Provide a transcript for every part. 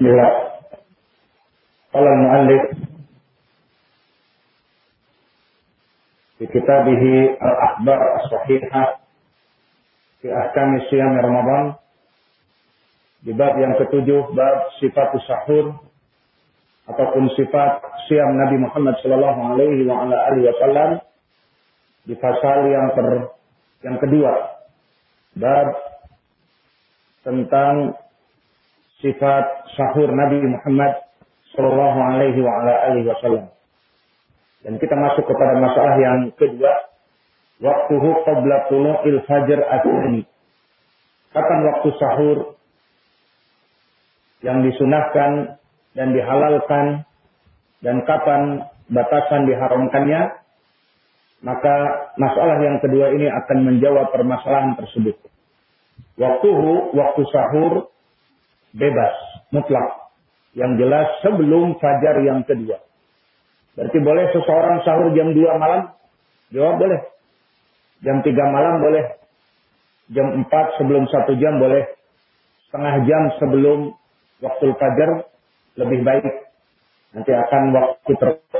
Bismillah. Qala al-muallif fi kitabih al-akhbar as-sahihah fi ahkam siyam Ramadan di bab yang ketujuh bab sifat sahur ataupun sifat siam Nabi Muhammad sallallahu alaihi wasallam di pasal yang ter yang kedua bab tentang sifat sahur Nabi Muhammad sallallahu alaihi wasallam. Dan kita masuk kepada masalah yang kedua, waktuhu qabla tulu'il fajr asli. Kapan waktu sahur yang disunahkan dan dihalalkan dan kapan batasan diharamkannya, maka masalah yang kedua ini akan menjawab permasalahan tersebut. Waktuhu, waktu sahur bebas, mutlak. Yang jelas sebelum fajar yang kedua. Berarti boleh seseorang sahur jam 2 malam? Jawab boleh. Jam 3 malam boleh. Jam 4 sebelum satu jam boleh. Setengah jam sebelum waktu fajar lebih baik. Nanti akan waktu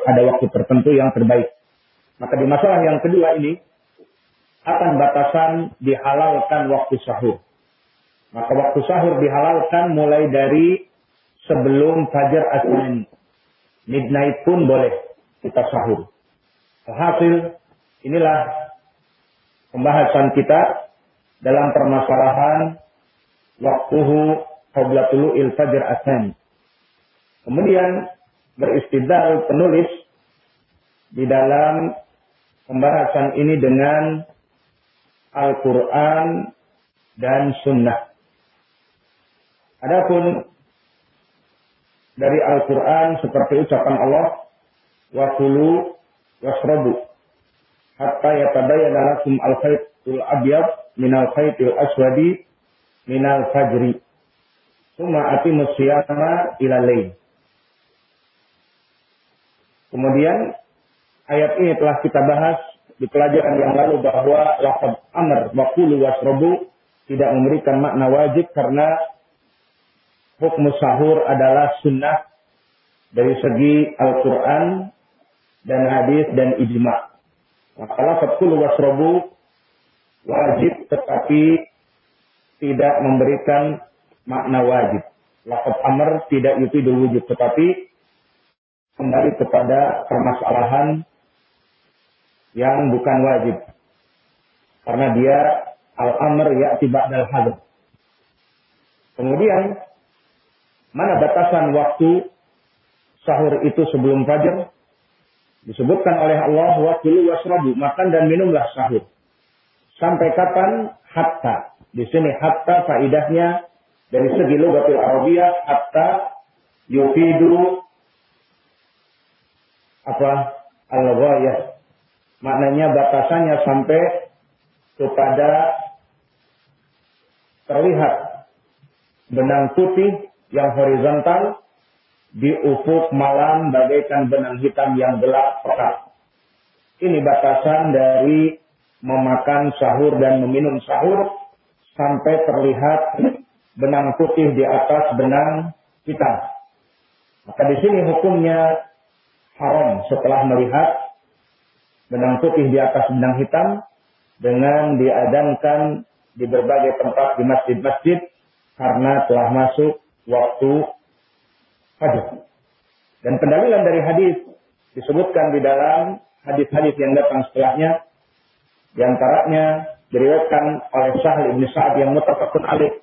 ada waktu tertentu yang terbaik. Maka di masalah yang kedua ini, akan batasan dihalalkan waktu sahur. Maka waktu sahur dihalalkan mulai dari sebelum fajar asli. Midnight pun boleh kita sahur. Hasil inilah pembahasan kita dalam permasalahan waktuhu qabla il fajr asani. Kemudian beristidlal penulis di dalam pembahasan ini dengan Al-Quran dan Sunnah. Adapun dari Al-Quran seperti ucapan Allah, wa kulu wasrabu hatta yatabayyana lakum al-khaytul abyad minal khaytil aswadi minal fajri. Suma atimus siyama ila lain. Kemudian ayat ini telah kita bahas di pelajaran yang lalu bahwa lafaz amr wa wasrabu tidak memberikan makna wajib karena hukum sahur adalah sunnah dari segi Al-Quran dan hadis dan ijma. Maka lafaz kulu wasrobu wajib tetapi tidak memberikan makna wajib. Lafaz amr tidak itu wujud tetapi kembali kepada permasalahan yang bukan wajib. Karena dia al-amr ya tiba dal hadr. Kemudian Mana batasan waktu sahur itu sebelum fajar? Disebutkan oleh Allah waktu wasrabu, makan dan minumlah sahur. Sampai kapan? Hatta. Di sini hatta faidahnya dari segi logatil Arabiyah hatta yufidu apa al-ghayah. Maknanya batasannya sampai kepada terlihat benang putih yang horizontal di ufuk malam bagaikan benang hitam yang gelap pekat. Ini batasan dari memakan sahur dan meminum sahur sampai terlihat benang putih di atas benang hitam. Maka di sini hukumnya haram setelah melihat benang putih di atas benang hitam dengan diadankan di berbagai tempat di masjid-masjid karena telah masuk waktu fajar. Dan pendalilan dari hadis disebutkan di dalam hadis-hadis yang datang setelahnya. Di antaranya diriwayatkan oleh Sahal bin Sa'ad yang mutafakun alaih.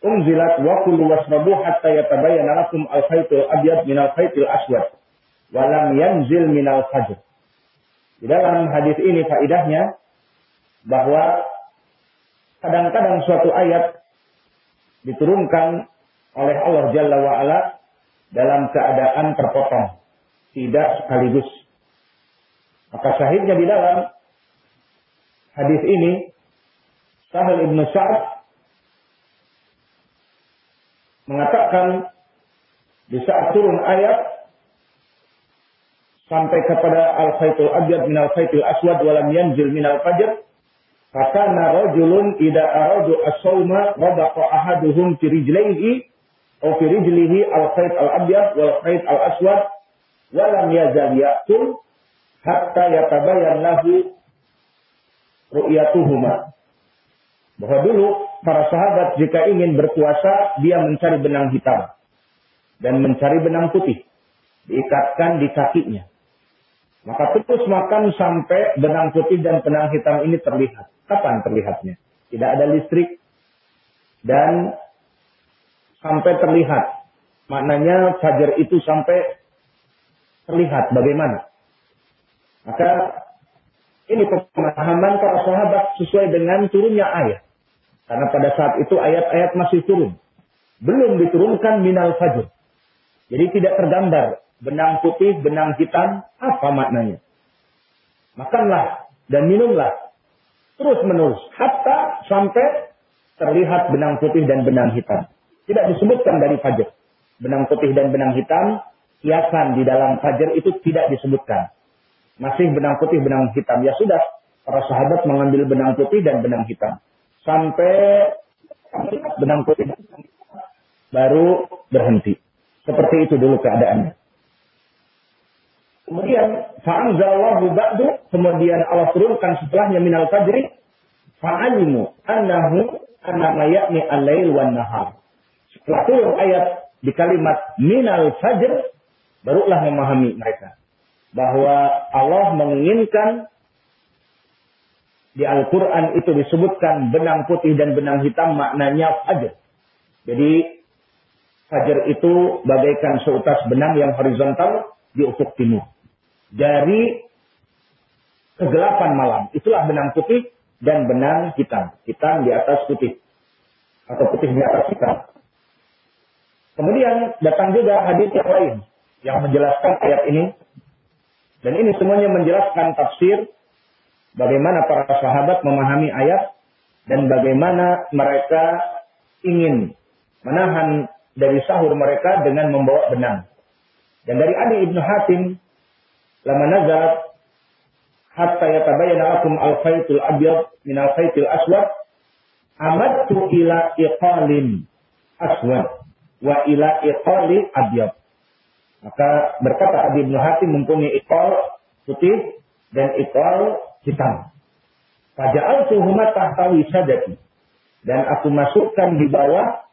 Unzilat wa kullu wasrabu hatta yatabayyana lakum al-khaytul abyad min al-khaytil aswad wa lam yanzil min al-fajr. Di dalam hadis ini faidahnya bahwa kadang-kadang suatu ayat diturunkan oleh Allah Jalla wa'ala dalam keadaan terpotong. Tidak sekaligus. Maka syahidnya di dalam hadis ini, Sahal ibn Sa'ad mengatakan di saat turun ayat sampai kepada al-khaytul abyad min al-khaytul aswad walam yanzil min al-fajr Fakana rajulun ida aradu as-sawma rabaqa ahaduhum fi rijlaihi Au fi rijlihi al-khayt al-abyad wal khayt al-aswad wa lam yazal ya'kul hatta yatabayyan lahu ru'yatuhuma. Bahwa dulu para sahabat jika ingin berpuasa dia mencari benang hitam dan mencari benang putih diikatkan di kakinya. Maka terus makan sampai benang putih dan benang hitam ini terlihat. Kapan terlihatnya? Tidak ada listrik dan sampai terlihat. Maknanya fajar itu sampai terlihat bagaimana. Maka ini pemahaman para sahabat sesuai dengan turunnya ayat. Karena pada saat itu ayat-ayat masih turun. Belum diturunkan minal fajr. Jadi tidak tergambar benang putih, benang hitam, apa maknanya. Makanlah dan minumlah terus menerus hatta sampai terlihat benang putih dan benang hitam. Tidak disebutkan dari fajar. Benang putih dan benang hitam, hiasan di dalam fajar itu tidak disebutkan. Masih benang putih, benang hitam. Ya sudah, para sahabat mengambil benang putih dan benang hitam. Sampai benang putih baru berhenti. Seperti itu dulu keadaannya. Kemudian fa'anzalallahu ba'du, kemudian Allah turunkan setelahnya minal fajri, fa'alimu annahu anna ya'ni al-lail wan nahar. Setelah turun ayat di kalimat minal fajr, barulah memahami mereka bahwa Allah menginginkan di Al-Quran itu disebutkan benang putih dan benang hitam maknanya fajar. Jadi fajar itu bagaikan seutas benang yang horizontal di ufuk timur. Dari kegelapan malam. Itulah benang putih dan benang hitam. Hitam di atas putih. Atau putih di atas hitam. Kemudian datang juga hadis yang lain yang menjelaskan ayat ini dan ini semuanya menjelaskan tafsir bagaimana para sahabat memahami ayat dan bagaimana mereka ingin menahan dari sahur mereka dengan membawa benang. Dan dari Adi Ibnu Hatim, lama nazarat hatta yatabayyana lakum al-khaytul abyad min al-khaytil aswad amadtu ila iqalin aswad wa ila iqali abyad maka berkata Adi bin Hatim mempunyai ikol putih dan ikol hitam. Faja'al tuhuma tahta wisadati. Dan aku masukkan di bawah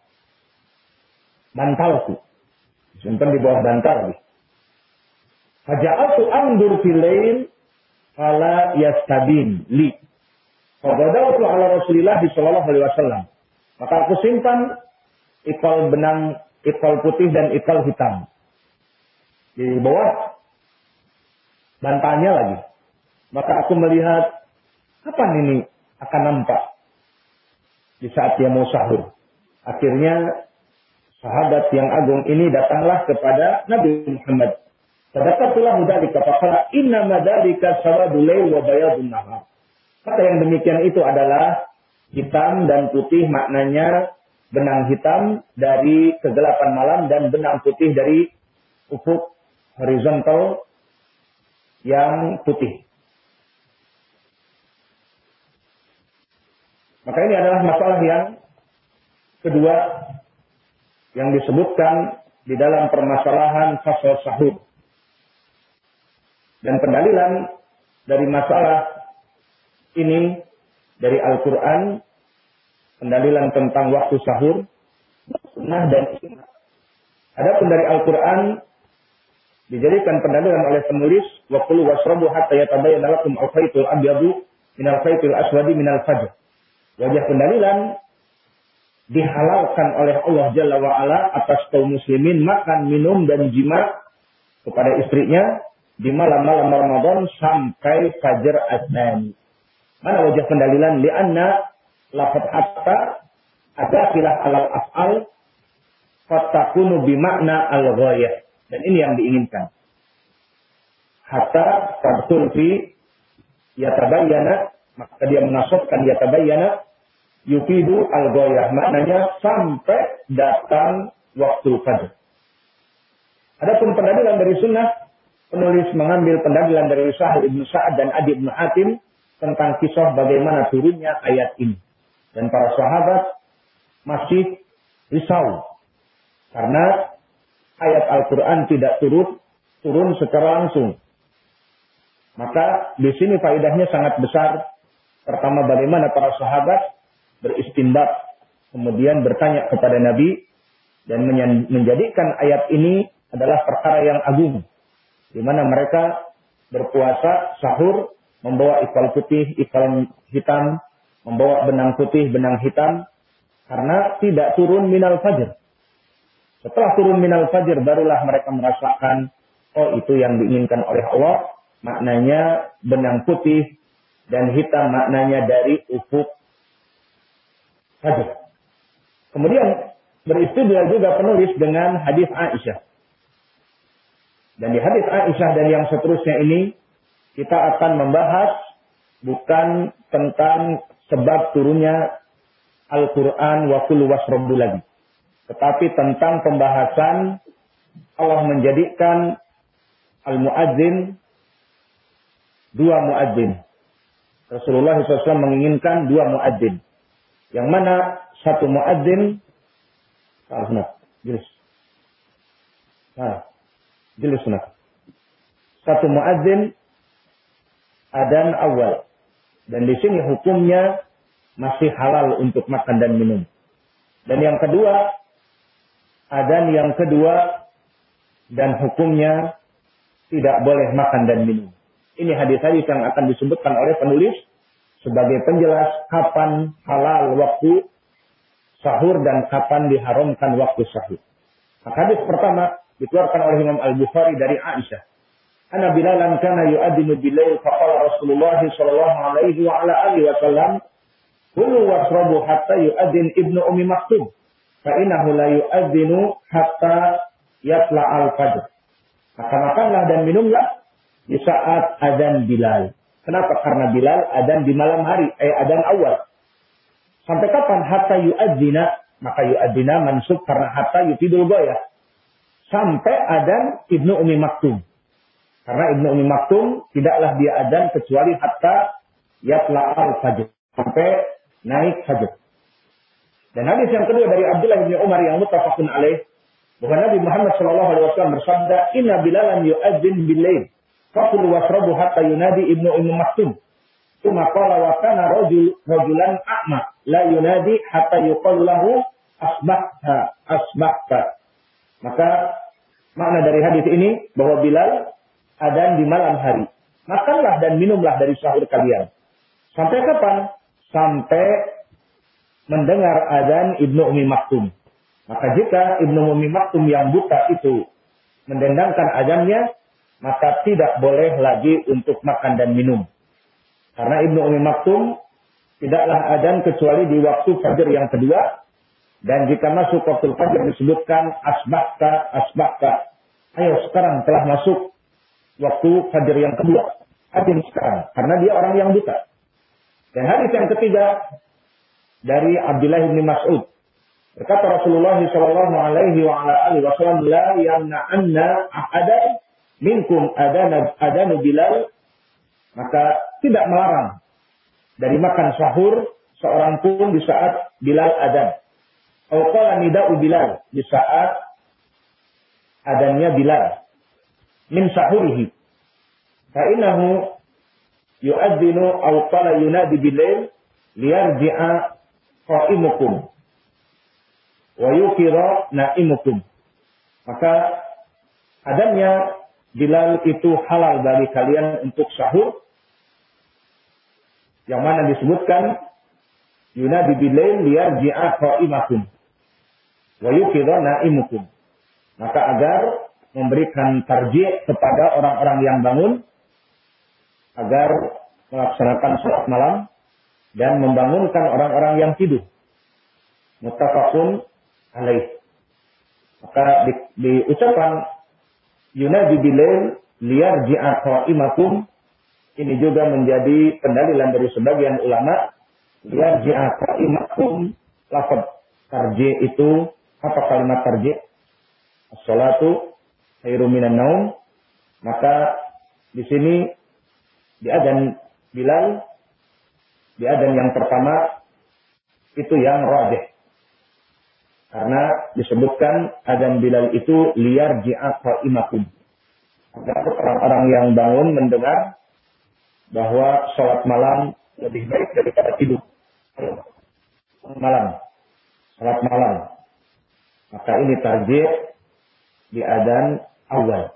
bantalku. Simpan di bawah bantal. Faja'al tu angdur filain ala yastabin li. Fadadautu ala Rasulillah sallallahu alaihi wasallam. Maka aku simpan ikal benang, ikal putih dan ikal hitam di bawah bantalnya lagi. Maka aku melihat kapan ini akan nampak di saat dia mau sahur. Akhirnya sahabat yang agung ini datanglah kepada Nabi Muhammad. Sadaqatullah dzalika faqala inna madzalika sawadul lail wa bayadun nahar. Kata yang demikian itu adalah hitam dan putih maknanya benang hitam dari kegelapan malam dan benang putih dari ufuk horizontal yang putih. Maka ini adalah masalah yang kedua yang disebutkan di dalam permasalahan fasal sahur. Dan pendalilan dari masalah ini dari Al-Quran, pendalilan tentang waktu sahur, sunnah dan Adapun dari Al-Quran dijadikan pendalilan oleh penulis wa qulu wasrabu hatta yatabayyana lakum al-khaytul abyadu min al-khaytil aswadi min al-fajr. Wajah pendalilan dihalalkan oleh Allah Jalla wa ala atas kaum muslimin makan, minum dan jima kepada istrinya di malam-malam Ramadan sampai fajar asnani. Mana wajah pendalilan? Lianna lafad hatta ada filah alal af'al fatakunu bimakna al-ghayah dan ini yang diinginkan. Hatta tabtul fi yatabayyana, maka dia menasabkan yatabayyana yufidu al-goyah. Maknanya sampai datang waktu fajr. Adapun pendalilan dari sunnah, penulis mengambil pendalilan dari Sahal ibnu Sa'ad dan Adi ibnu Hatim tentang kisah bagaimana turunnya ayat ini. Dan para sahabat masih risau Karena ayat Al-Quran tidak turut turun secara langsung. Maka di sini faedahnya sangat besar. Pertama bagaimana para sahabat beristimbat, kemudian bertanya kepada Nabi dan menjadikan ayat ini adalah perkara yang agung di mana mereka berpuasa sahur membawa ikal putih, ikal hitam, membawa benang putih, benang hitam karena tidak turun minal fajr. Setelah turun minal fajr barulah mereka merasakan oh itu yang diinginkan oleh Allah, maknanya benang putih dan hitam maknanya dari ufuk fajr. Kemudian beristidlal juga penulis dengan hadis Aisyah. Dan di hadis Aisyah dan yang seterusnya ini kita akan membahas bukan tentang sebab turunnya Al-Quran wa kullu wasrobu lagi. Tetapi tentang pembahasan Allah menjadikan Al-Mu'adzin dua muadzin. Rasulullah SAW menginginkan dua muadzin. Yang mana satu muadzin Nah, jelas. Nah, jelas Satu muadzin adan awal. Dan di sini hukumnya masih halal untuk makan dan minum. Dan yang kedua, adan yang kedua dan hukumnya tidak boleh makan dan minum. Ini hadis-hadis yang akan disebutkan oleh penulis sebagai penjelas kapan halal waktu sahur dan kapan diharamkan waktu sahur. Hadis pertama dikeluarkan oleh Imam Al-Bukhari dari Aisyah Ana Bilalan kana yu'adinu bilail faqala Rasulullah sallallahu alaihi wa ala alihi wasallam Kulu wasrabu hatta yu'adin ibnu Umi Maktub. Fa innahu la yu'adinu hatta yatla al-fajr. Maka makanlah dan minumlah di saat adzan Bilal. Kenapa? Karena Bilal adzan di malam hari, eh adzan awal. Sampai kapan? Hatta yu'adzina. Maka yu'adzina mansub karena hatta yutidul goyah. Sampai adzan Ibnu Umi Maktum. Karena Ibnu Umi Maktum tidaklah dia adzan kecuali hatta yatla al-fajr. Sampai naik fajr. Dan hadis yang kedua dari Abdullah bin Umar yang mutafakun alaih. Bahwa Nabi Muhammad Shallallahu Alaihi Wasallam bersabda, Inna bilalan yu'adzin bil-lail. Fakul wasrabu hatta yunadi Ibnu Umi Maktum. Tuma qala wa kana rajul rajulan a'ma la yunadi hatta yuqal lahu asbahta asbahta. Maka makna dari hadis ini bahwa Bilal adan di malam hari. Makanlah dan minumlah dari sahur kalian. Sampai kapan? Sampai mendengar adan Ibnu Umi Maktum. Maka jika Ibnu Umi Maktum yang buta itu mendendangkan adannya, maka tidak boleh lagi untuk makan dan minum. Karena Ibnu Umi Maktum tidaklah adan kecuali di waktu fajar yang kedua. Dan jika masuk waktu fajar disebutkan asbahta, asbahta. Ayo sekarang telah masuk waktu fajar yang kedua. Adin sekarang. Karena dia orang yang buta. Dan hadis yang ketiga dari Abdullah bin Mas'ud. Berkata Rasulullah sallallahu alaihi wa ala alihi wasallam la yamna'anna ahadan minkum adana adanu bilal maka tidak melarang dari makan sahur seorang pun di saat Bilal adan. Qala nida'u Bilal di saat adannya Bilal min sahurihi. Fa innahu yu'adzinu aw qala yunadi bilail liyarji'a qa'imukum wa yukira na'imukum. Maka adanya Bilal itu halal bagi kalian untuk sahur yang mana disebutkan yunadi bilail liyarji'a qa'imakum wa yukira na'imukum maka agar memberikan tarjih kepada orang-orang yang bangun agar melaksanakan sholat malam dan membangunkan orang-orang yang tidur. Muttafaqun alaih. Maka di, diucapkan yunadi bilail liyarji'a qa'imakum ini juga menjadi pendalilan dari sebagian ulama liyarji'a qa'imakum lafaz tarji itu apa kalimat tarji? As-salatu khairu minan naum. Maka di sini di adan Bilal di adan yang pertama itu yang rajih. Karena disebutkan adzan Bilal itu liar ji'at imakum. Agar orang-orang yang bangun mendengar bahwa sholat malam lebih baik daripada tidur. Malam. Sholat malam. Maka ini target di adzan awal.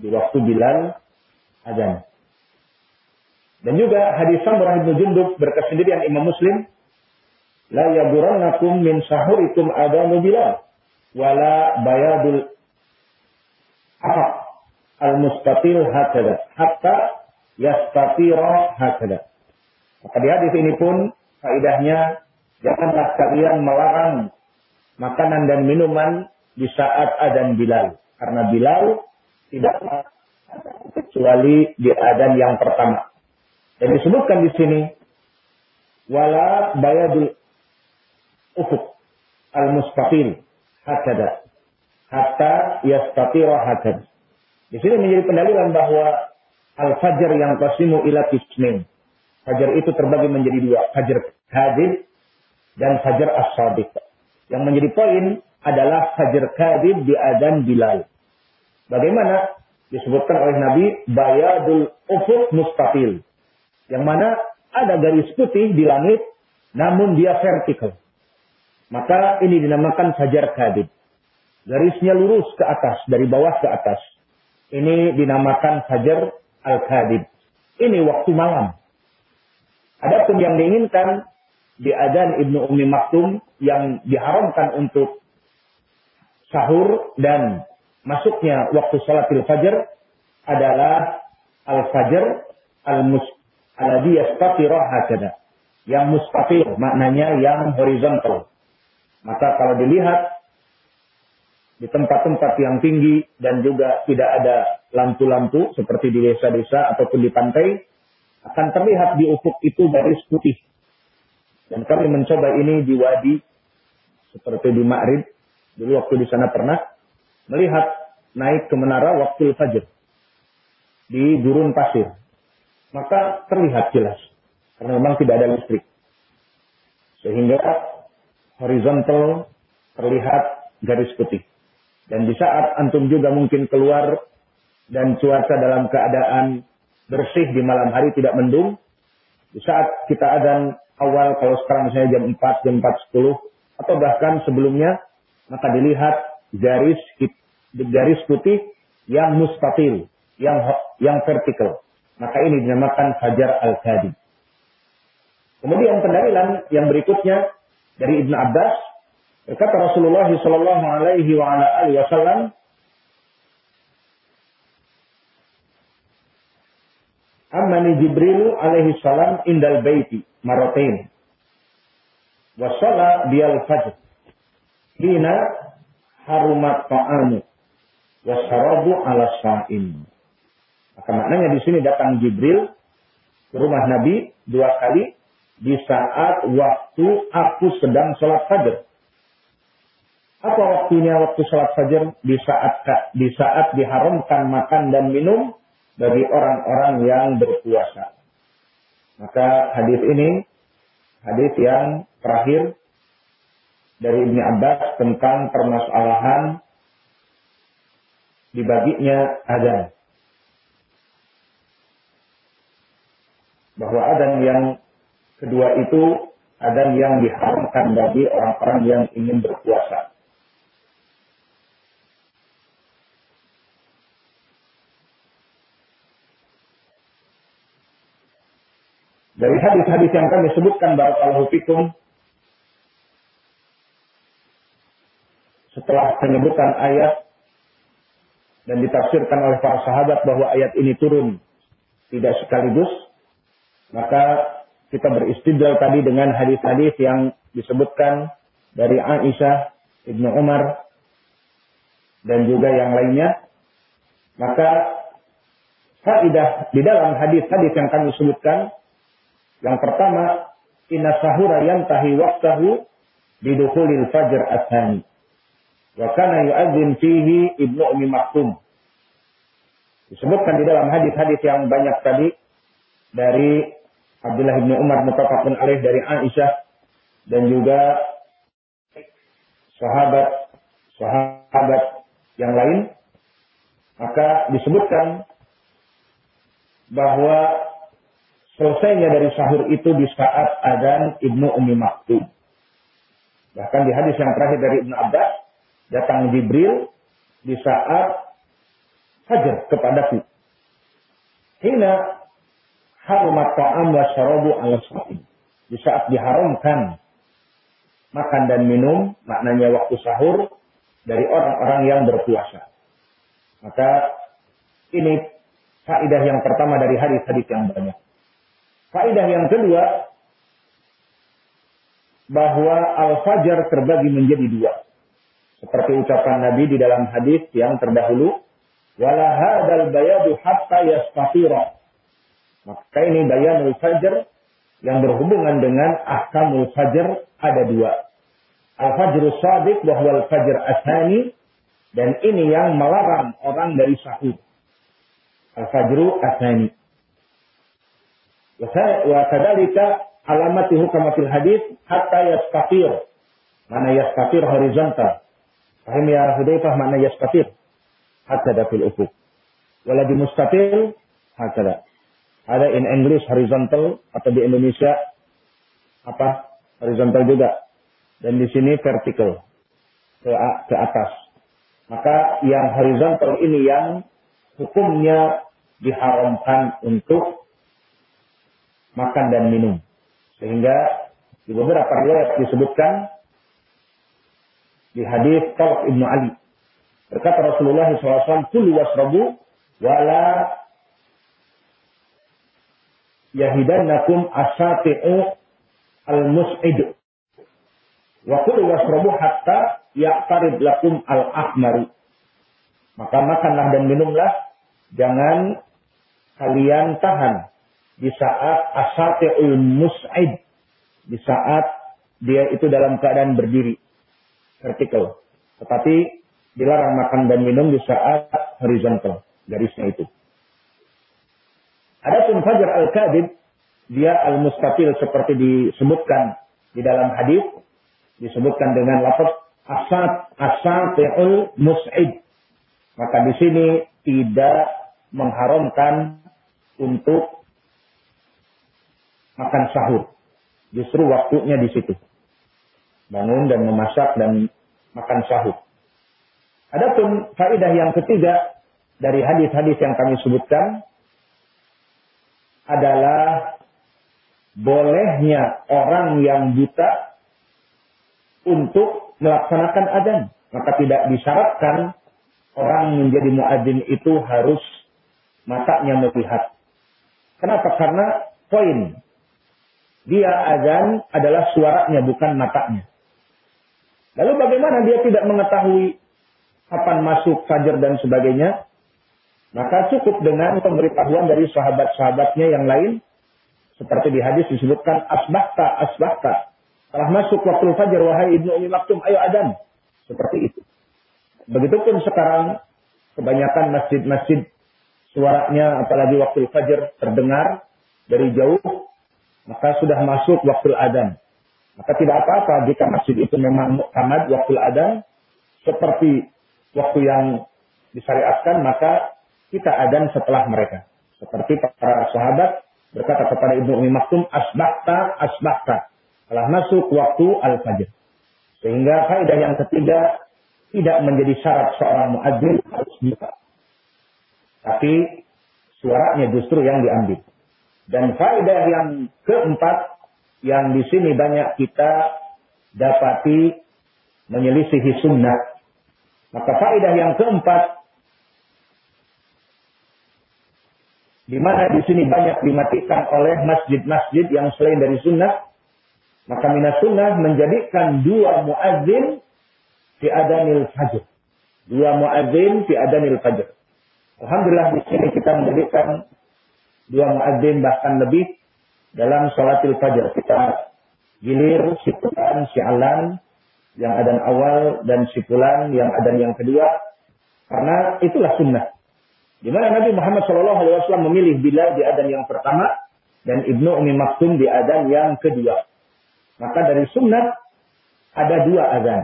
Di waktu Bilal adzan. Dan juga hadis Samurah bin Jundub berkesendirian Imam Muslim la yaburannakum min sahurikum adanu bilal wala bayadul al mustatil hakada hatta yastatira hakada maka di hadis ini pun faidahnya janganlah kalian melarang makanan dan minuman di saat adan Bilal karena Bilal tidak kecuali di adan yang pertama dan disebutkan di sini wala bayadul ufuk al-mustaqil hakada hatta yastatira hakada. Di sini menjadi pendalilan bahwa al-fajr yang qasimu ila kismin. Fajar itu terbagi menjadi dua, fajar kadib dan fajar as-sadiq. Yang menjadi poin adalah fajar kadib di adan Bilal. Bagaimana? Disebutkan oleh Nabi bayadul ufuk mustaqil. Yang mana ada garis putih di langit namun dia vertikal. Maka ini dinamakan fajar kadib. Garisnya lurus ke atas, dari bawah ke atas. Ini dinamakan fajar al-kadib. Ini waktu malam. Adapun yang diinginkan di adan Ibnu Umi Maktum yang diharamkan untuk sahur dan masuknya waktu salatil fajar adalah al-fajar al-mus alladhi yastatiru hakada. Yang mustafir maknanya yang horizontal. Maka kalau dilihat di tempat-tempat yang tinggi dan juga tidak ada lampu-lampu seperti di desa-desa ataupun di pantai, akan terlihat di ufuk itu garis putih. Dan kami mencoba ini di wadi seperti di Ma'rib. Dulu waktu di sana pernah melihat naik ke menara waktu fajar di gurun pasir. Maka terlihat jelas karena memang tidak ada listrik. Sehingga horizontal terlihat garis putih. Dan di saat antum juga mungkin keluar dan cuaca dalam keadaan bersih di malam hari tidak mendung, di saat kita adan awal kalau sekarang misalnya jam 4, jam 4.10 atau bahkan sebelumnya maka dilihat garis garis putih yang mustatil, yang yang vertikal. Maka ini dinamakan fajar al-kadi. Kemudian pendalilan yang berikutnya dari Ibnu Abbas berkata Rasulullah sallallahu alaihi wasallam Amani Jibril alaihi salam indal baiti maratain wa shala biyal fajr hina harumat ta'amu wa syarabu ala sa'im maka maknanya di sini datang Jibril ke rumah Nabi dua kali di saat waktu aku sedang sholat fajar. Apa waktunya waktu sholat fajar? Di saat di saat diharamkan makan dan minum bagi orang-orang yang berpuasa. Maka hadis ini hadis yang terakhir dari Ibnu Abbas tentang permasalahan dibaginya adzan. Bahwa adzan yang Kedua itu ada yang diharamkan bagi orang-orang yang ingin berpuasa. Dari hadis-hadis yang kami sebutkan barakallahu fikum setelah penyebutan ayat dan ditafsirkan oleh para sahabat bahwa ayat ini turun tidak sekaligus, maka kita beristidlal tadi dengan hadis-hadis yang disebutkan dari Aisyah, Ibnu Umar, dan juga yang lainnya. Maka faidah di dalam hadis-hadis yang kami sebutkan, yang pertama, inna sahura yantahi waktahu bidukhulil fajr athani. Wa kana yu'adzin fihi Ibnu Umi Maktum. Disebutkan di dalam hadis-hadis yang banyak tadi dari Abdullah bin Umar mutafakun alaih dari Aisyah dan juga sahabat sahabat yang lain maka disebutkan bahwa selesainya dari sahur itu di saat adzan Ibnu Umi Maktum. Bahkan di hadis yang terakhir dari Ibnu Abbas, datang Jibril di saat fajar kepadaku. Hina harumat ta'am wa syarabu ala Di saat diharamkan makan dan minum, maknanya waktu sahur, dari orang-orang yang berpuasa. Maka ini Faidah yang pertama dari hadis-hadis yang banyak. Faidah yang kedua, bahwa al-fajar terbagi menjadi dua. Seperti ucapan Nabi di dalam hadis yang terdahulu, wala hadal bayadu hatta yastafira. Maka ini bayanul fajar yang berhubungan dengan ahkamul fajar ada dua. Al-fajr sadiq bahwa al-fajr asani dan ini yang melarang orang dari sahur. Al-Fajru Asani. Wa kadalika alamatihu kama fil hadis hatta yastafir. Mana yastafir horizontal. Fahim ya Hudaifah mana yastafir? Hatta fil ufuk. Wala di mustafil hakada. Ada in English horizontal atau di Indonesia apa? Horizontal juga. Dan di sini vertical ke, ke atas. Maka yang horizontal ini yang hukumnya diharamkan untuk makan dan minum. Sehingga di beberapa riwayat disebutkan di hadis Talq Ibnu Ali. Berkata Rasulullah SAW, Kulu wasrabu wala yahidannakum asati'u al-mus'id. Wa kulu wasrabu hatta ya'tarid lakum al-ahmaru. Maka makanlah dan minumlah, jangan kalian tahan di saat asati'ul mus'id. Di saat dia itu dalam keadaan berdiri. Vertikal. Tetapi dilarang makan dan minum di saat horizontal. Garisnya itu. Adapun Fajar Al-Kadib, dia al-mustafil seperti disebutkan di dalam hadis disebutkan dengan lafaz asat asati'ul mus'id maka di sini tidak mengharamkan untuk makan sahur. Justru waktunya di situ. Bangun dan memasak dan makan sahur. Adapun faedah yang ketiga dari hadis-hadis yang kami sebutkan adalah bolehnya orang yang buta untuk melaksanakan adzan. Maka tidak disyaratkan orang menjadi muadzin itu harus matanya melihat. Kenapa? Karena poin dia azan adalah suaranya bukan matanya. Lalu bagaimana dia tidak mengetahui kapan masuk fajar dan sebagainya? Maka cukup dengan pemberitahuan dari sahabat-sahabatnya yang lain. Seperti di hadis disebutkan asbahta, asbahta. Telah masuk waktu fajar, wahai ibnu Umi Maktum, ayo adan. Seperti itu. Begitupun sekarang kebanyakan masjid-masjid suaranya apalagi waktu fajar terdengar dari jauh maka sudah masuk waktu adan. Maka tidak apa-apa jika masjid itu memang muktamad waktu adan seperti waktu yang disyariatkan maka kita adan setelah mereka. Seperti para sahabat berkata kepada Ibnu Umi Maktum asbahta asbahta telah masuk waktu al-fajr. Sehingga faedah yang ketiga tidak menjadi syarat seorang muadzin harus bisa. Tapi suaranya justru yang diambil. Dan faedah yang keempat yang di sini banyak kita dapati menyelisihi sunnah. Maka faedah yang keempat di mana di sini banyak dimatikan oleh masjid-masjid yang selain dari sunnah, maka minas sunnah menjadikan dua muadzin fi adanil fajr. Dua muadzin fi adanil fajr. Alhamdulillah di sini kita menjadikan dua muadzin bahkan lebih dalam sholatil fajr. Kita gilir sipulan sialan yang adan awal dan sipulan yang adan yang kedua karena itulah sunnah. Di mana Nabi Muhammad SAW memilih Bilal di adan yang pertama dan Ibnu Umi Maktum di adan yang kedua. Maka dari sunnah ada dua adan.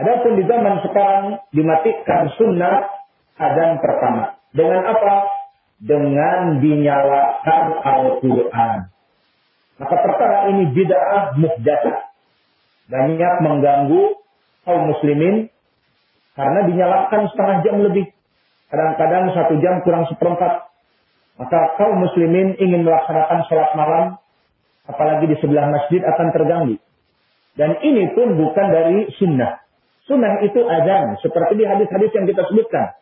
Adapun di zaman sekarang dimatikan sunnah adzan pertama. Dengan apa? Dengan dinyalakan Al-Quran. Maka perkara ini bid'ah muhdasah. Banyak mengganggu kaum muslimin karena dinyalakan setengah jam lebih. Kadang-kadang satu jam kurang seperempat. Maka kaum muslimin ingin melaksanakan sholat malam, apalagi di sebelah masjid akan terganggu. Dan ini pun bukan dari sunnah. Sunnah itu azan, seperti di hadis-hadis yang kita sebutkan.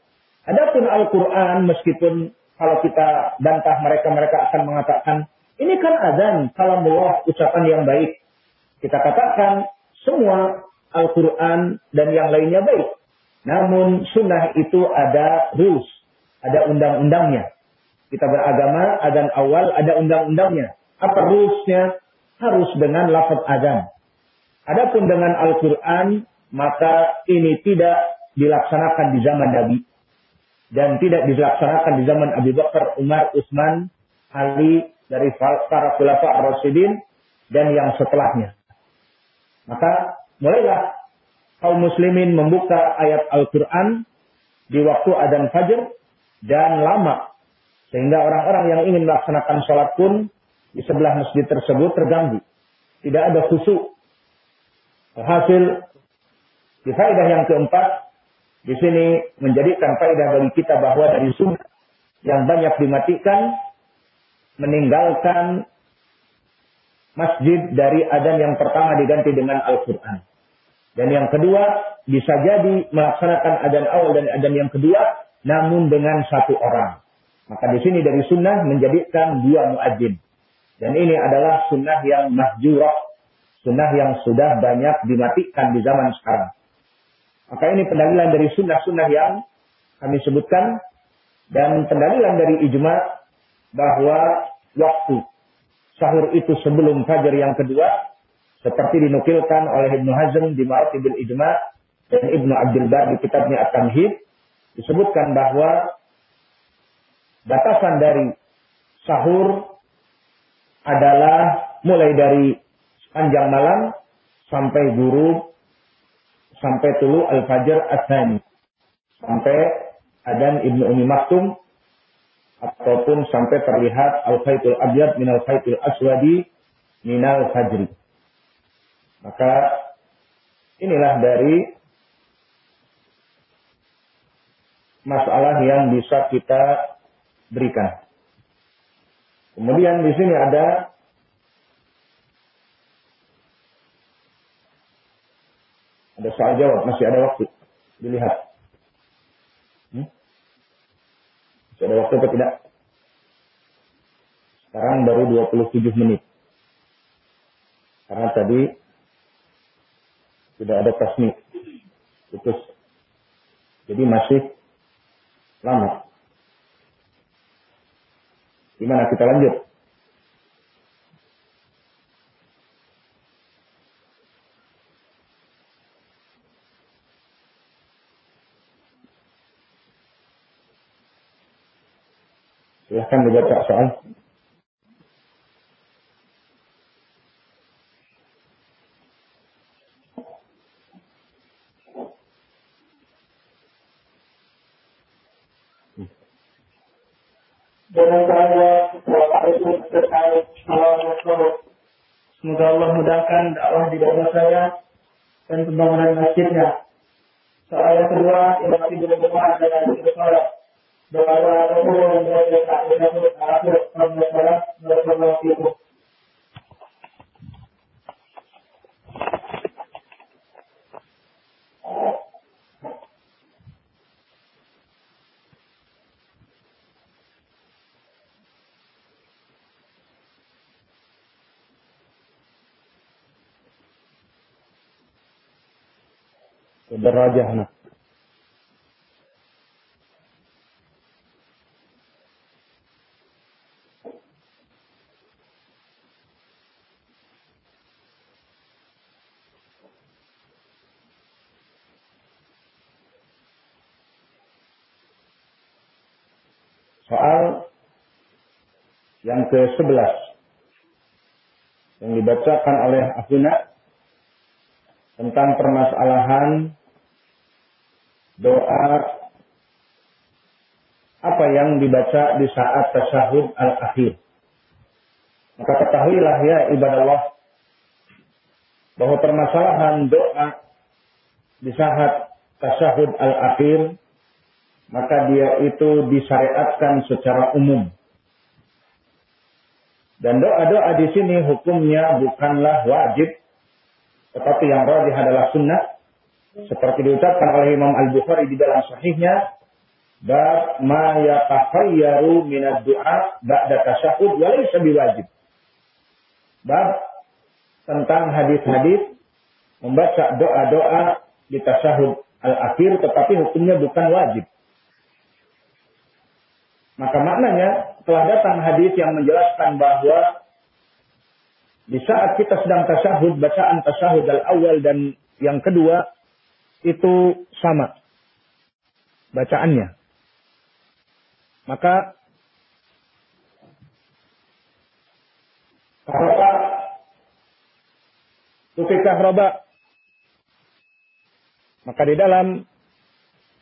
Adapun Al-Quran, meskipun kalau kita bantah mereka, mereka akan mengatakan, ini kan azan, kalamullah, ucapan yang baik. Kita katakan, semua Al-Quran dan yang lainnya baik. Namun sunnah itu ada rules, ada undang-undangnya. Kita beragama, azan awal ada undang-undangnya. Apa rulesnya? Harus dengan lafaz azan. Adapun dengan Al-Quran, maka ini tidak dilaksanakan di zaman Nabi. Dan tidak dilaksanakan di zaman Abu Bakar, Umar, Utsman, Ali, dari para khulafa ar-rasyidin, dan yang setelahnya. Maka mulailah kaum muslimin membuka ayat Al-Quran di waktu adzan fajar dan lama. Sehingga orang-orang yang ingin melaksanakan sholat pun di sebelah masjid tersebut terganggu. Tidak ada khusyuk. Hasil di faedah yang keempat, di sini menjadikan faedah bagi kita bahwa dari sunnah yang banyak dimatikan, meninggalkan masjid dari adan yang pertama diganti dengan Al-Quran. Dan yang kedua, bisa jadi melaksanakan adan awal dan adan yang kedua, namun dengan satu orang. Maka di sini dari sunnah menjadikan dua muadzin. Dan ini adalah sunnah yang mahjurah. Sunnah yang sudah banyak dimatikan di zaman sekarang. Maka ini pendalilan dari sunnah-sunnah yang kami sebutkan. Dan pendalilan dari ijma bahwa waktu sahur itu sebelum fajar yang kedua seperti dinukilkan oleh Ibnu Hazm di Ma'atibil Ijma dan Ibnu Abdul Bar di kitabnya At-Tamhid disebutkan bahwa batasan dari sahur adalah mulai dari panjang malam sampai guru sampai tulu al-fajr asani sampai adan Ibnu Umi Maktum ataupun sampai terlihat al-faitul abyad minal faitul aswadi minal fajri. Maka inilah dari masalah yang bisa kita berikan. Kemudian di sini ada ada soal jawab, masih ada waktu. Dilihat. Hmm? Masih ada waktu atau tidak? Sekarang baru 27 menit. Karena tadi tidak ada tasmi putus jadi masih lama gimana kita lanjut silahkan dibaca soal Semoga Allah mudahkan dakwah di dalam saya dan pembangunan masjidnya. Soal yang kedua yang masih belum bermain dengan sholat, Rasulullah itu. درajahnya. Soal yang ke-11 yang dibacakan oleh Afina tentang permasalahan doa apa yang dibaca di saat tasyahud al-akhir. Maka ketahuilah ya ibadah Allah bahwa permasalahan doa di saat tasyahud al-akhir maka dia itu disyariatkan secara umum. Dan doa-doa di sini hukumnya bukanlah wajib, tetapi yang rajih adalah sunnah. Seperti diucapkan oleh Imam Al-Bukhari di dalam sahihnya, bab ma yatakhayyaru minad du'a ba'da tasyahud wa biwajib. Bab tentang hadis-hadis membaca doa-doa di tasyahud al-akhir tetapi hukumnya bukan wajib. Maka maknanya telah datang hadis yang menjelaskan bahwa di saat kita sedang tasyahud, bacaan tasyahud al-awal dan yang kedua itu sama bacaannya. Maka roba, tukikah roba. Maka di dalam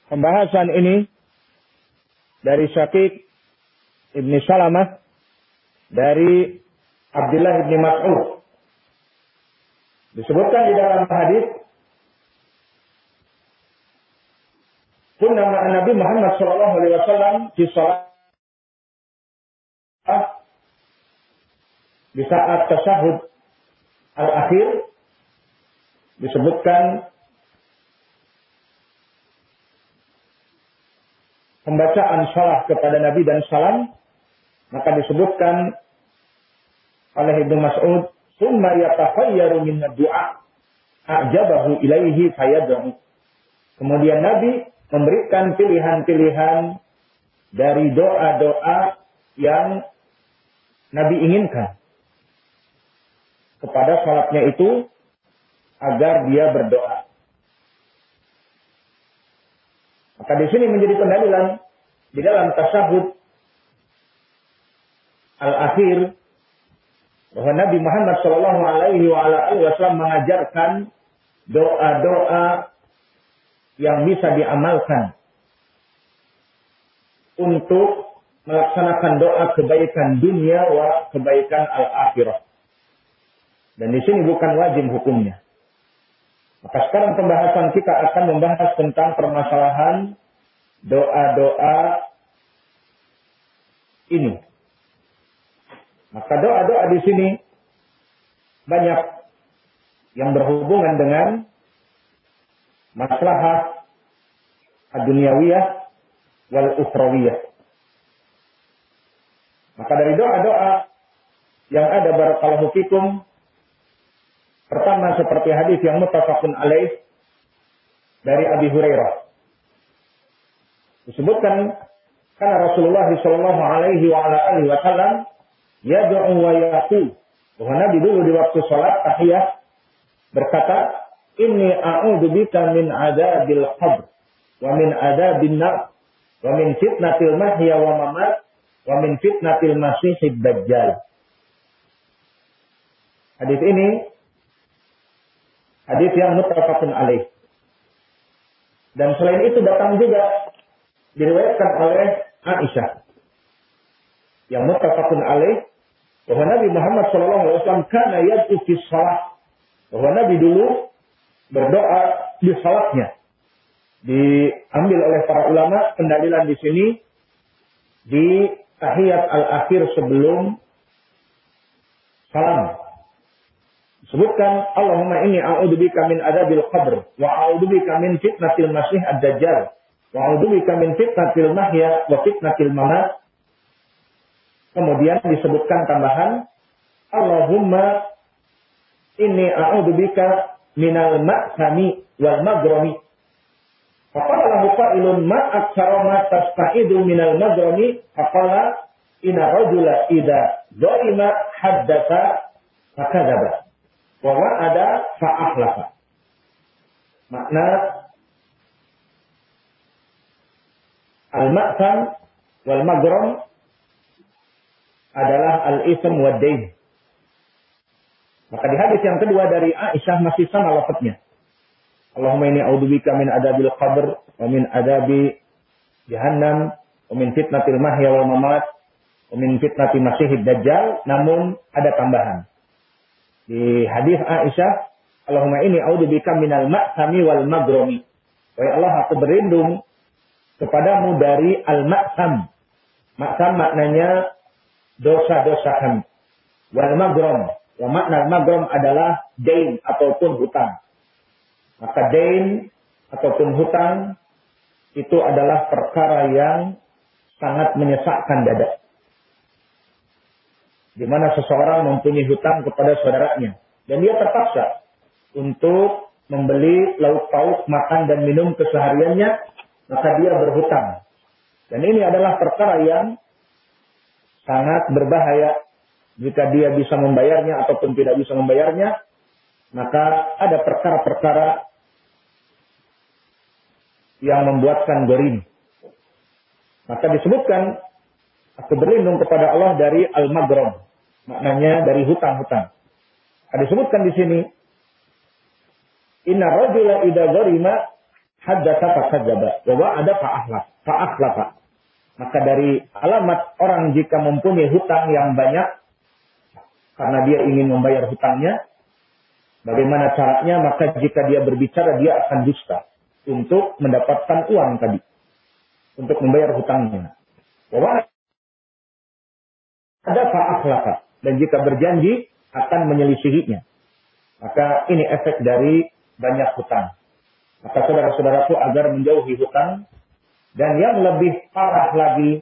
pembahasan ini dari Syakik Ibni Salamah dari Abdullah Ibni Mas'ud. Disebutkan di dalam hadis Kunna ma'an Nabi Muhammad sallallahu alaihi wasallam di salat di saat tasyahud al-akhir disebutkan pembacaan salah kepada Nabi dan salam maka disebutkan oleh Ibnu Mas'ud, "Summa yatakhayyaru min du'a a'jabahu ilaihi fayad'u." Kemudian Nabi memberikan pilihan-pilihan dari doa-doa yang Nabi inginkan kepada salatnya itu agar dia berdoa. Maka di sini menjadi pendalilan di dalam tasahud al-akhir bahwa Nabi Muhammad Shallallahu Alaihi Wasallam mengajarkan doa-doa yang bisa diamalkan untuk melaksanakan doa kebaikan dunia wa kebaikan al-akhirah. Dan di sini bukan wajib hukumnya. Maka sekarang pembahasan kita akan membahas tentang permasalahan doa-doa ini. Maka doa-doa di sini banyak yang berhubungan dengan masalah ad-dunyawiyah wal ukhrawiyah. Maka dari doa-doa yang ada barakallahu fikum pertama seperti hadis yang mutafakun alaih dari Abi Hurairah. Disebutkan karena Rasulullah Shallallahu alaihi wasallam yad'u wa yaqul. Bahwa Nabi dulu di waktu sholat tahiyat berkata, Inni a'udhu bika min adabil qabr, wa min adabin nar, wa min fitnatil mahya wa mamat, wa min fitnatil masihid dajjal. Hadis ini hadis yang muttafaqun alaih. Dan selain itu datang juga diriwayatkan oleh Aisyah yang muttafaqun alaih bahwa Nabi Muhammad SAW karena yad'u fi salat. Bahwa Nabi dulu berdoa di salatnya. Diambil oleh para ulama pendalilan di sini di tahiyat al-akhir sebelum salam. Sebutkan Allahumma inni a'udzubika min adabil qabr wa a'udzubika min fitnatil masih ad-dajjal wa a'udzubika min fitnatil mahya wa fitnatil mamat Kemudian disebutkan tambahan Allahumma inni a'udzubika minal ma'sami wal magrami. Faqala lahu qailun ma aktsara ma tasta'idu minal magrami faqala inna rajula idza dhaima haddatsa fakadzaba wa wa'ada fa'akhlafa. Makna al-ma'sam wal magrom adalah al-ism wa dain. Maka di hadis yang kedua dari Aisyah masih sama lafadznya. Allahumma ini a'udzubika min adabil qabr wa min adabi jahannam wa min fitnatil mahya wal mamat wa min fitnati masyihid dajjal namun ada tambahan di hadis Aisyah Allahumma ini a'udzubika minal ma'sami wal magrami Wahai Allah aku berlindung kepadamu dari al-ma'sam ma'sam maknanya dosa-dosa kami wal magrom wa makna magrom adalah dain ataupun hutang maka dain ataupun hutang itu adalah perkara yang sangat menyesakkan dada. Di mana seseorang mempunyai hutang kepada saudaranya. Dan dia terpaksa untuk membeli lauk pauk, makan dan minum kesehariannya, maka dia berhutang. Dan ini adalah perkara yang sangat berbahaya jika dia bisa membayarnya ataupun tidak bisa membayarnya, maka ada perkara-perkara yang membuatkan gorin. Maka disebutkan, aku berlindung kepada Allah dari al-magrom. Maknanya dari hutang-hutang. Ada disebutkan di sini, Inna rajula idha gorima haddasa fakadzaba. Wa ada fa'ahlak. Fa'ahlaka. Maka dari alamat orang jika mempunyai hutang yang banyak, karena dia ingin membayar hutangnya, bagaimana caranya? Maka jika dia berbicara, dia akan dusta untuk mendapatkan uang tadi untuk membayar hutangnya. Bahwa ada fa'akhlaka dan jika berjanji akan menyelisihinya. Maka ini efek dari banyak hutang. Maka saudara-saudaraku agar menjauhi hutang dan yang lebih parah lagi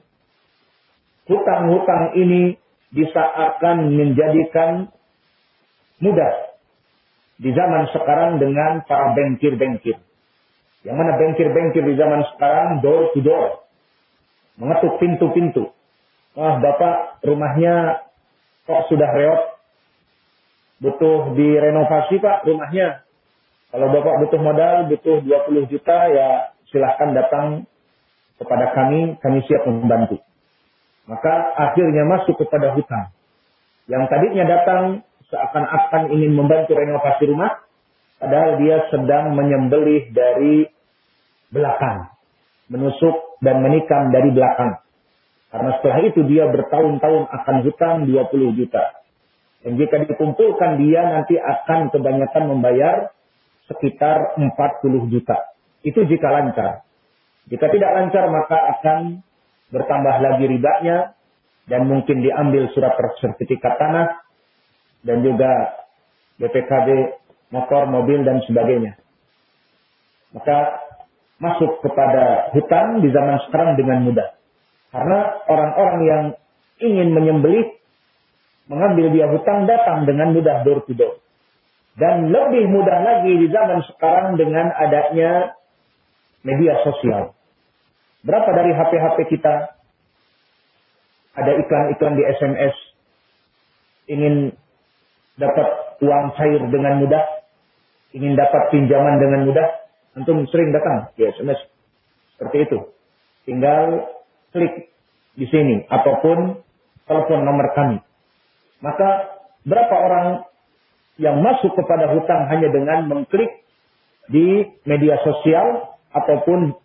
hutang-hutang ini bisa akan menjadikan mudah di zaman sekarang dengan para bengkir-bengkir. Yang mana bengkir-bengkir di zaman sekarang door to door. Mengetuk pintu-pintu. Wah bapak rumahnya kok sudah reot. Butuh direnovasi pak rumahnya. Kalau bapak butuh modal, butuh 20 juta ya silahkan datang kepada kami, kami siap membantu. Maka akhirnya masuk kepada hutang. Yang tadinya datang seakan-akan ingin membantu renovasi rumah, padahal dia sedang menyembelih dari belakang. Menusuk dan menikam dari belakang. Karena setelah itu dia bertahun-tahun akan hutang 20 juta. Dan jika dikumpulkan dia nanti akan kebanyakan membayar sekitar 40 juta. Itu jika lancar. Jika tidak lancar maka akan bertambah lagi ribanya dan mungkin diambil surat sertifikat tanah dan juga BPKB motor, mobil dan sebagainya. Maka masuk kepada hutan di zaman sekarang dengan mudah. Karena orang-orang yang ingin menyembelih, mengambil dia hutang datang dengan mudah door to door. Dan lebih mudah lagi di zaman sekarang dengan adanya media sosial. Berapa dari HP-HP kita? Ada iklan-iklan di SMS ingin dapat uang cair dengan mudah, ingin dapat pinjaman dengan mudah, Antum sering datang di SMS seperti itu. Tinggal klik di sini ataupun telepon nomor kami. Maka berapa orang yang masuk kepada hutang hanya dengan mengklik di media sosial ataupun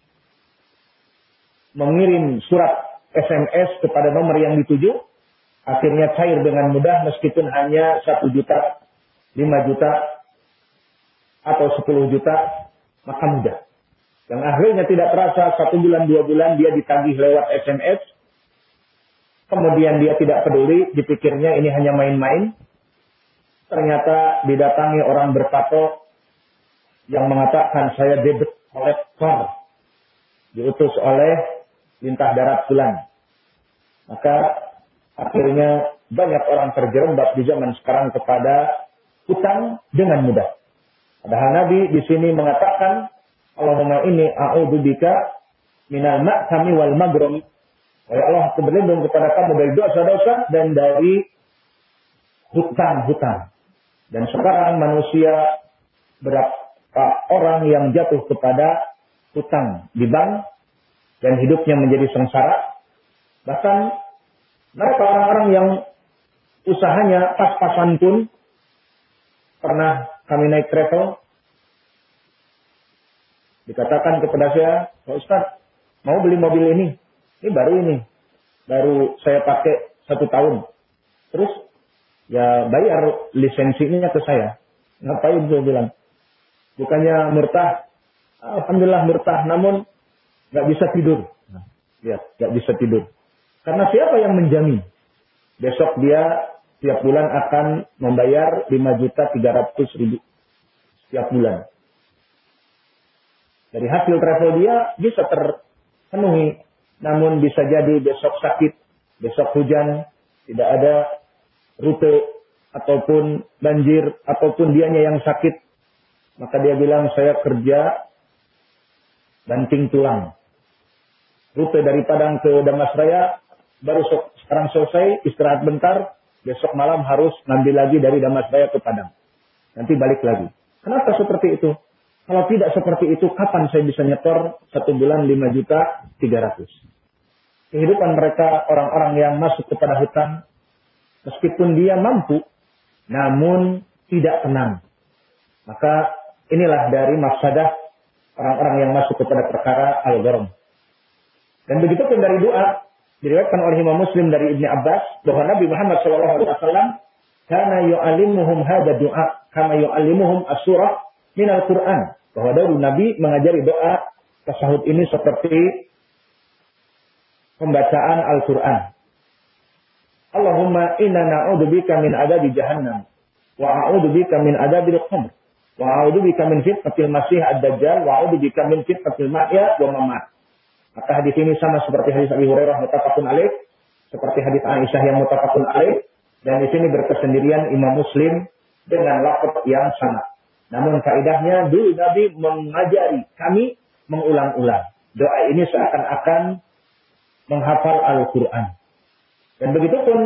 mengirim surat SMS kepada nomor yang dituju, akhirnya cair dengan mudah meskipun hanya satu juta, lima juta, atau sepuluh juta, maka mudah. Yang akhirnya tidak terasa satu bulan dua bulan dia ditagih lewat SMS. Kemudian dia tidak peduli, dipikirnya ini hanya main-main. Ternyata didatangi orang bertato yang mengatakan saya debit kolektor. Diutus oleh lintah darat bulan. Maka akhirnya banyak orang terjerembab di zaman sekarang kepada hutang dengan mudah. Padahal Nabi di sini mengatakan, Allahumma ini a'udzubika minal ma'kami wal magrum. Ya Allah, aku berlindung kepada kamu dari dosa-dosa dan dari hutang-hutang. Dan sekarang manusia berapa orang yang jatuh kepada hutang di bank dan hidupnya menjadi sengsara. Bahkan mereka orang-orang yang usahanya pas-pasan pun pernah kami naik travel, Dikatakan kepada saya, Pak Ustaz, mau beli mobil ini. Ini baru ini. Baru saya pakai satu tahun. Terus ya bayar lisensinya ke saya. Ngapain saya bilang? Bukannya murtah. Alhamdulillah murtah. Namun nggak bisa tidur. Nah, lihat, nggak bisa tidur. Karena siapa yang menjamin? Besok dia setiap bulan akan membayar 5 juta 300 ribu setiap bulan. Dari hasil travel dia bisa terpenuhi. Namun bisa jadi besok sakit, besok hujan, tidak ada rute ataupun banjir ataupun dianya yang sakit. Maka dia bilang saya kerja banting tulang. Rute dari Padang ke Damas Raya baru sekarang selesai, istirahat bentar, besok malam harus ngambil lagi dari Damas Raya ke Padang. Nanti balik lagi. Kenapa seperti itu? Kalau tidak seperti itu, kapan saya bisa nyetor satu bulan 5 juta 300? Kehidupan mereka orang-orang yang masuk kepada hutan, meskipun dia mampu, namun tidak tenang. Maka inilah dari mafsadah orang-orang yang masuk kepada perkara al-gharam. Dan begitu pun dari doa, diriwayatkan oleh Imam Muslim dari Ibnu Abbas bahwa Nabi Muhammad SAW karena yu'alimuhum hada doa kama yu'alimuhum asurah minal Quran bahwa dahulu Nabi mengajari doa tasahud ini seperti pembacaan Al-Quran. Allahumma inna na'udzubika min adabi jahannam wa a'udzubika min adabil khamr wa a'udzubika min fitnatil masih ad-dajjal wa a'udzubika min fitnatil mahya wa mamat. Maka hadis ini sama seperti hadis Abi Hurairah mutafakun alaih, seperti hadis Aisyah yang mutafakun alaih, dan di sini berkesendirian Imam Muslim dengan lafaz yang sama. Namun kaidahnya dulu Nabi mengajari kami mengulang-ulang. Doa ini seakan-akan menghafal Al-Quran. Dan begitu pun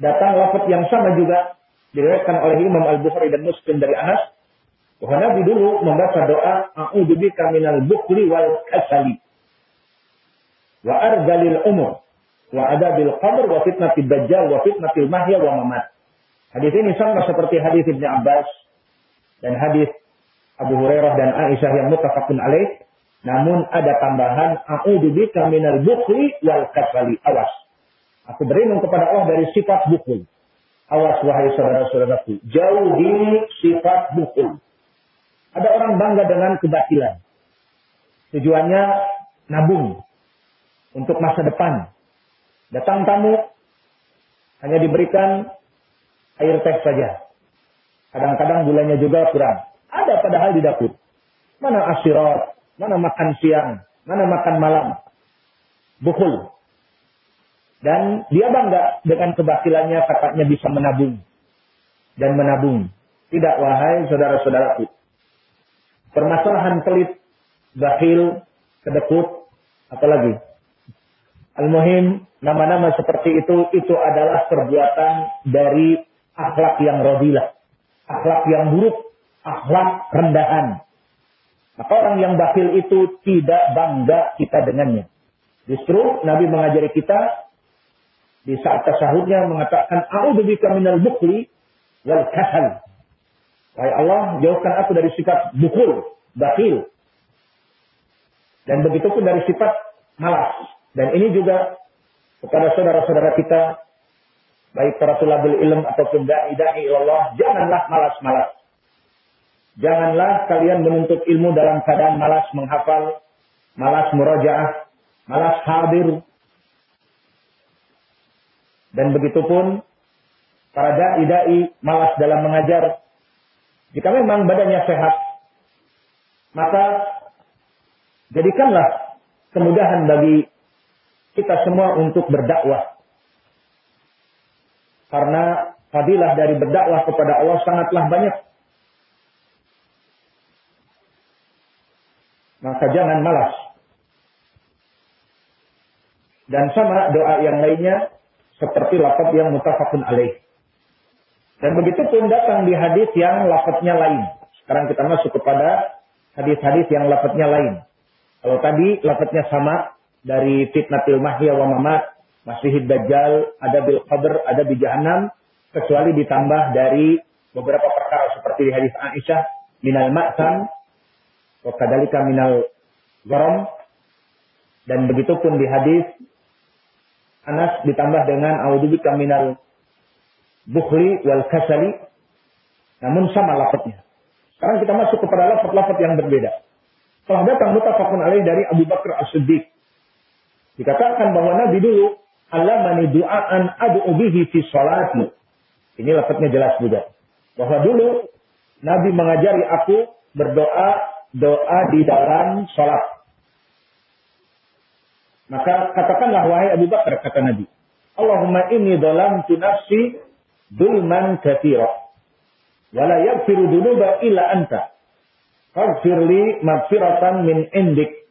datang lafaz yang sama juga diriwayatkan oleh Imam Al-Bukhari dan Muslim dari Anas bahwa Nabi dulu membaca doa A'udzubika minal bukhli wal kasali wa argalil umur wa adabil qabr wa fitnatil dajjal wa fitnatil mahya wa mamat. Hadis ini sama seperti hadis Ibnu Abbas dan hadis Abu Hurairah dan Aisyah yang mutafakun alaih. Namun ada tambahan, a'udzubika minal bukhli wal kasali. Awas. Aku berlindung kepada Allah dari sifat bukhli. Awas wahai saudara-saudaraku. Jauhi sifat bukhli. Ada orang bangga dengan kebatilan. Tujuannya nabung. Untuk masa depan. Datang tamu. Hanya diberikan air teh saja. Kadang-kadang gulanya juga kurang. Ada padahal di dapur. Mana asyirat, mana makan siang, mana makan malam. Bukul. Dan dia bangga dengan kebakilannya katanya bisa menabung. Dan menabung. Tidak wahai saudara-saudaraku. Permasalahan pelit, bakhil, kedekut, apalagi. Al-Muhim, nama-nama seperti itu, itu adalah perbuatan dari akhlak yang rodilah akhlak yang buruk, akhlak rendahan. Maka orang yang bakhil itu tidak bangga kita dengannya. Justru Nabi mengajari kita di saat tasahudnya mengatakan a'udzubika minal bukli wal kasal. Wahai Allah, jauhkan aku dari sifat bukul, bakhil. Dan begitu pun dari sifat malas. Dan ini juga kepada saudara-saudara kita baik para tulabul ilm ataupun da'i-da'i Allah, janganlah malas-malas. Janganlah kalian menuntut ilmu dalam keadaan malas menghafal, malas murajaah, malas hadir. Dan begitu pun para da'i-da'i malas dalam mengajar. Jika memang badannya sehat, maka jadikanlah kemudahan bagi kita semua untuk berdakwah karena fadilah dari berdakwah kepada Allah sangatlah banyak. Maka jangan malas. Dan sama doa yang lainnya seperti lafaz yang mutafakun alaih. Dan begitu pun datang di hadis yang lafaznya lain. Sekarang kita masuk kepada hadis-hadis yang lafaznya lain. Kalau tadi lafaznya sama dari fitnatil mahya wa mamat masih Dajjal, ada bil Qadr, ada di Jahannam, kecuali ditambah dari beberapa perkara seperti di hadis Aisyah, minal ma'sam, Wakadalika minal garam. Dan begitu pun di hadis Anas ditambah dengan audubika minal bukhli wal kasali. Namun sama lafadznya. Sekarang kita masuk kepada lafad-lafad yang berbeda. Telah datang mutafakun alaih dari Abu Bakar As-Siddiq. Dikatakan bahwa Nabi dulu Allamani du'aan adu'u bihi fi salati. Ini lafadznya jelas juga. Bahwa dulu Nabi mengajari aku berdoa doa di dalam sholat. Maka katakanlah wahai Abu Bakar kata Nabi. Allahumma inni tu nafsi dulman kathira wala yaghfiru dunuba illa anta. Faghfirli maghfiratan min indik.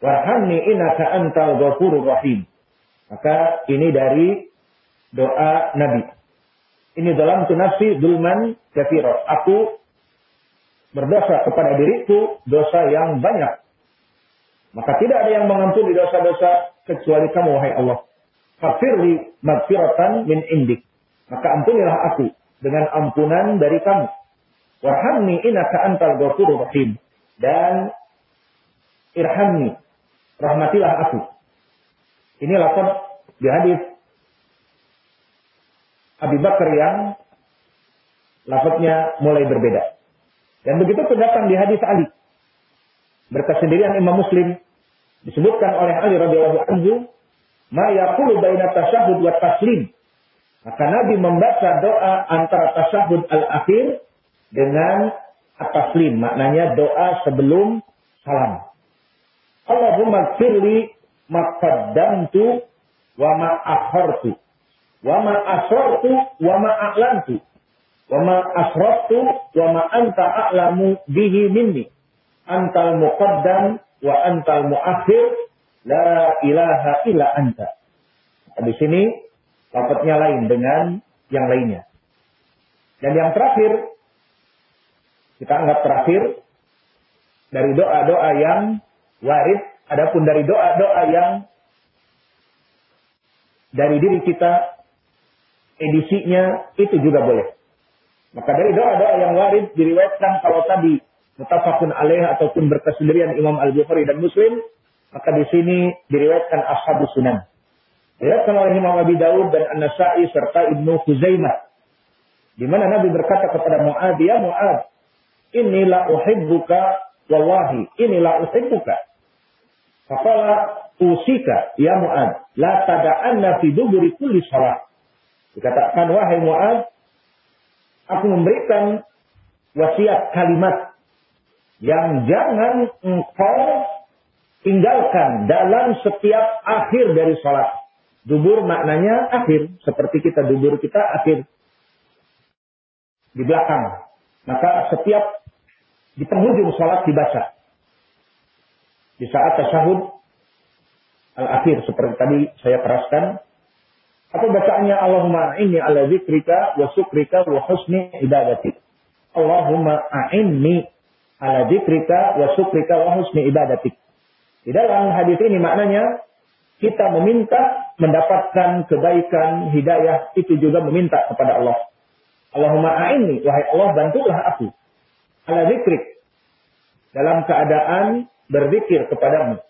Warhamni innaka antal ghafurur rahim. Maka ini dari doa Nabi. Ini dalam tunasi dulman kafiro. Aku berdosa kepada diriku dosa yang banyak. Maka tidak ada yang mengampuni dosa-dosa kecuali kamu wahai Allah. Fafirli magfiratan min indik. Maka ampunilah aku dengan ampunan dari kamu. Warhamni inaka antal ghafurur rahim. Dan irhamni. Rahmatilah aku. Ini lakon di hadis Abi Bakar yang lafadznya mulai berbeda. Dan begitu pun datang di hadis Ali. Berkesendirian Imam Muslim disebutkan oleh Ali radhiyallahu anhu, "Ma yaqulu baina tasyahud wa taslim." Maka Nabi membaca doa antara tasyahud al-akhir dengan at-taslim. Maknanya doa sebelum salam. Allahumma firli maqaddamtu wa ma akhartu wa ma asrartu wa ma a'lantu wa ma asrartu wa ma anta a'lamu bihi minni antal muqaddam wa antal muakhir la ilaha illa anta. Di sini Lafadznya lain dengan yang lainnya. Dan yang terakhir, kita anggap terakhir, dari doa-doa yang waris, adapun dari doa-doa yang dari diri kita, edisinya, itu juga boleh. Maka dari doa-doa yang waris diriwayatkan kalau tadi mutafakun alaih ataupun berkesendirian Imam Al-Bukhari dan Muslim, maka di sini diriwayatkan ashabus sunan. Diriwayatkan oleh Imam Abi Daud dan An-Nasa'i serta Ibnu Khuzaimah. Di mana Nabi berkata kepada Mu'ad, "Ya Mu'ad, inilah uhibbuka wallahi, inilah uhibbuka." Faqala usika ya Mu'ad, la tada'anna fi duburi kulli salat. Dikatakan wahai Mu'ad, aku memberikan wasiat kalimat yang jangan engkau tinggalkan dalam setiap akhir dari salat. Dubur maknanya akhir. Seperti kita dubur kita akhir. Di belakang. Maka setiap di penghujung sholat dibaca. Di saat tasyahud al-akhir. Seperti tadi saya keraskan. Apa bacaannya Allahumma inni ala zikrika wa sukrika wa husni ibadatik. Allahumma a'inni ala zikrika wa sukrika wa husni ibadatik. Di dalam hadis ini maknanya kita meminta mendapatkan kebaikan, hidayah, itu juga meminta kepada Allah. Allahumma a'inni, wahai Allah, bantulah aku. Ala zikrik. Dalam keadaan berzikir kepadamu.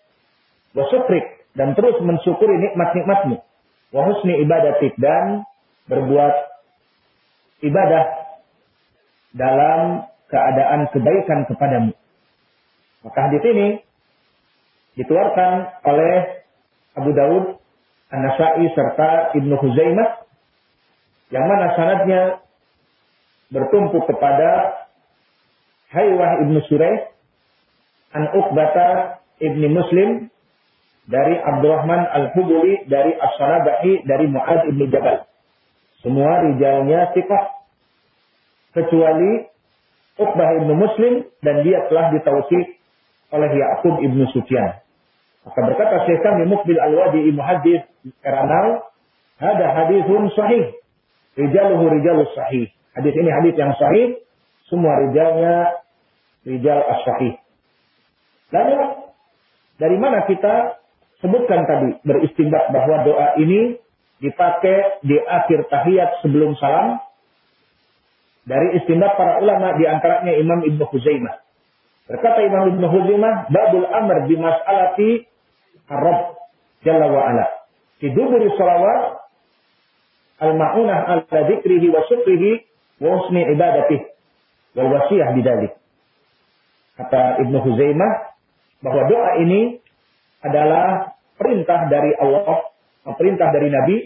Wasukrik. Dan terus mensyukuri nikmat-nikmatmu. Wahusni ibadatik. Dan berbuat ibadah dalam keadaan kebaikan kepadamu. Maka hadis ini dikeluarkan oleh Abu Daud, An-Nasai serta Ibnu Huzaimah yang mana sanadnya bertumpu kepada Haywah Ibnu Suraih An Uqbata Ibni Muslim dari Abdurrahman Al-Hubuli dari As-Sanabahi dari Mu'ad Ibni Jabal. Semua rijalnya sifat kecuali Uqbah Ibnu Muslim dan dia telah ditawsif oleh Ya'qub Ibnu Sufyan. Maka berkata Syekh kami Mukbil Al-Wadi Muhaddis Karanau, ada hadithun sahih. Rijaluhu rijalus sahih. Hadis ini hadis yang sahih, semua rijalnya rijal as-sahih. Lalu dari mana kita sebutkan tadi beristimbat bahwa doa ini dipakai di akhir tahiyat sebelum salam dari istimbat para ulama di antaranya Imam Ibnu Khuzaimah. Berkata Imam Ibn Huzaimah, babul amr bi mas'alati Arab Jalla wa ala. Fi duburi salawat al-ma'unah ala dzikrihi wa syukrihi wa husni ibadatih wal wasiyah bidalik. Kata Ibnu Huzaimah bahwa doa ini adalah perintah dari Allah, perintah dari Nabi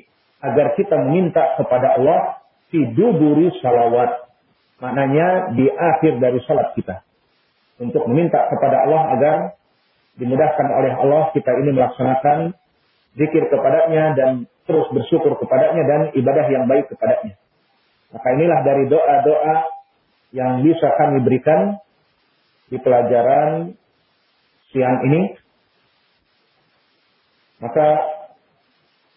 agar kita meminta kepada Allah fi duburi salawat. Maknanya di akhir dari salat kita. Untuk meminta kepada Allah agar dimudahkan oleh Allah kita ini melaksanakan zikir kepadanya dan terus bersyukur kepadanya dan ibadah yang baik kepadanya. Maka inilah dari doa-doa yang bisa kami berikan di pelajaran siang ini. Maka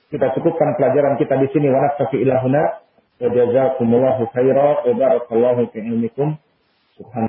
kita cukupkan pelajaran kita di sini. Wa naktafi ilahuna. Wa jazakumullahu khaira. Wa barakallahu fi ilmikum. Subhanallah.